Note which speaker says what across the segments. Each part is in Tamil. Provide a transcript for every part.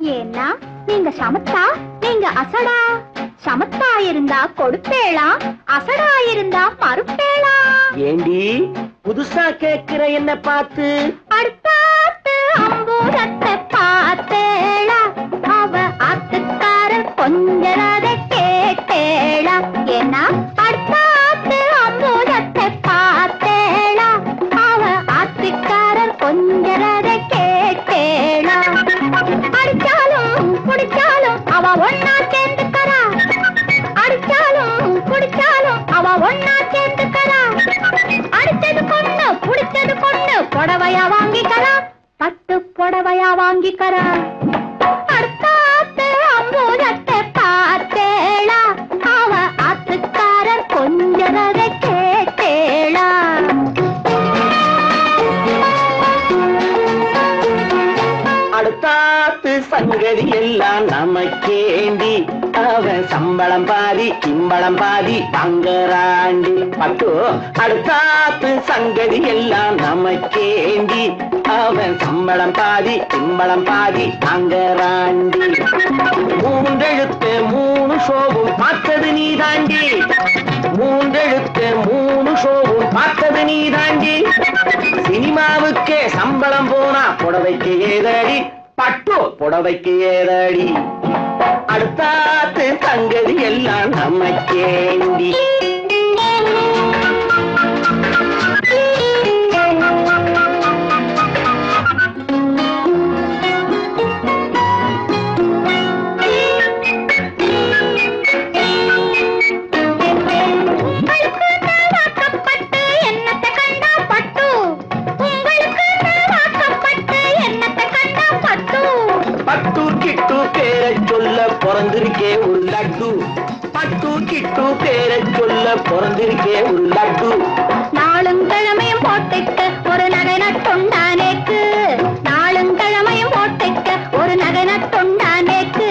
Speaker 1: ஏன்னா நீங்க சமத்தா நீங்க அசடா. சமத்தா இருந்தா கொடுப்பேளா அசடா இருந்தா மறுப்பேளா.
Speaker 2: ஏண்டி புதுசா கேக்குற என்ன பார்த்து?
Speaker 1: அடுத்தாத்து புடவையா வாங்கிக்கரா பட்டு புடவையா வாங்கிக்கரா அடுத்தாத்து அம்பூரத்தை பார்த்தேளா அவ ஆத்துக்காரர் கொஞ்சரத
Speaker 2: அடுத்தாத்து சங்கதி எல்லாம் நமக்கேண்டி அவன் சம்பளம் பாதி கிம்பளம் பாதி பங்கராண்டி. பட்டோ அடுத்தாத்து சங்கதி எல்லாம் நமக்கேண்டி அவன் சம்பளம் பாதி கிம்பளம் பாதி பங்கராண்டி. மூன்றெழுத்து மூணு ஷோவும் பார்த்தது நீ தாண்டி மூன்றெழுத்து மூணு ஷோவும் பார்த்தது நீ தாண்டி சினிமாவுக்கே சம்பளம் போனா புடவைக்கு ஏதடி? பட்டு புடவைக்கு ஏதடி அடுத்தாத்து தங்கதி எல்லாம் நமக்கேண்டி. சொல்ல பிறந்திருக்கே ஒரு லட்டு. பட்டு கிட்டு பேரை சொல்ல பிறந்திருக்கே ஒரு லட்டு.
Speaker 1: நாளும் கிழமையும் போட்டுக்க ஒரு நகை நட்டுண்டானேக்கு நாளும் கிழமையும் போட்டுக்க ஒரு நகை நட்டுண்டானேக்கு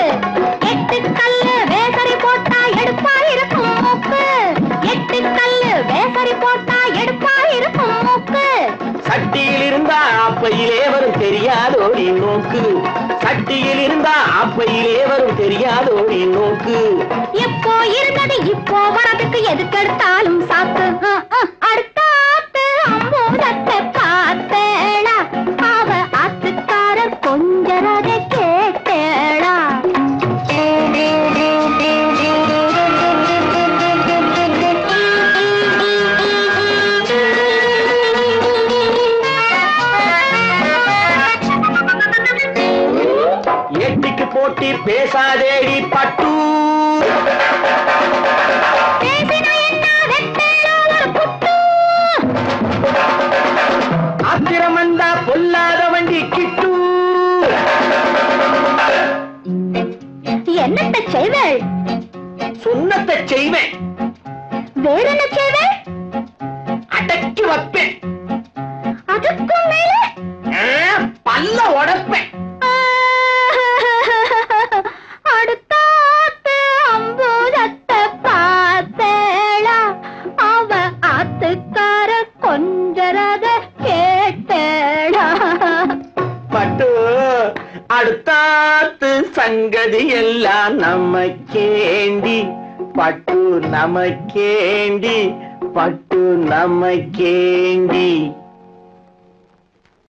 Speaker 1: எட்டு கல்லு வேசரி போட்டா எடுப்பா இருக்கும் மூக்கு. எட்டு கல்லு வேசரி போட்டா எடுப்பா இருக்கும் மூக்கு.
Speaker 2: சட்டியில் இருந்தா அப்பையிலே வரும் தெரியாதோடி நோக்கு கட்டியில் இருந்தா அப்பையிலே வரும் தெரியாதோடி நோக்கு.
Speaker 1: இப்போ இருந்தது இப்போ வரதுக்கு எதுக்கெடுத்தாலும் சாக்கு அஹ்,
Speaker 2: போட்டி பேசாதேடி பட்டு. ஆத்திரம் வந்தா பொல்லாத வண்டி கிட்டு.
Speaker 1: என்னத்தை செய்வேள்?
Speaker 2: சொன்னத்தை செய்வேன்.
Speaker 1: வேற என்ன செய்வேள்?
Speaker 2: அடக்கி வைப்பேன்.
Speaker 1: அதுக்கும் மேல?
Speaker 2: பல்ல உடைப்பேன். அடுத்தாத்து சங்கதி எல்லாம் நமக்கேண்டி. பட்டு நமக்கேண்டி பட்டு நமக்கேண்டி.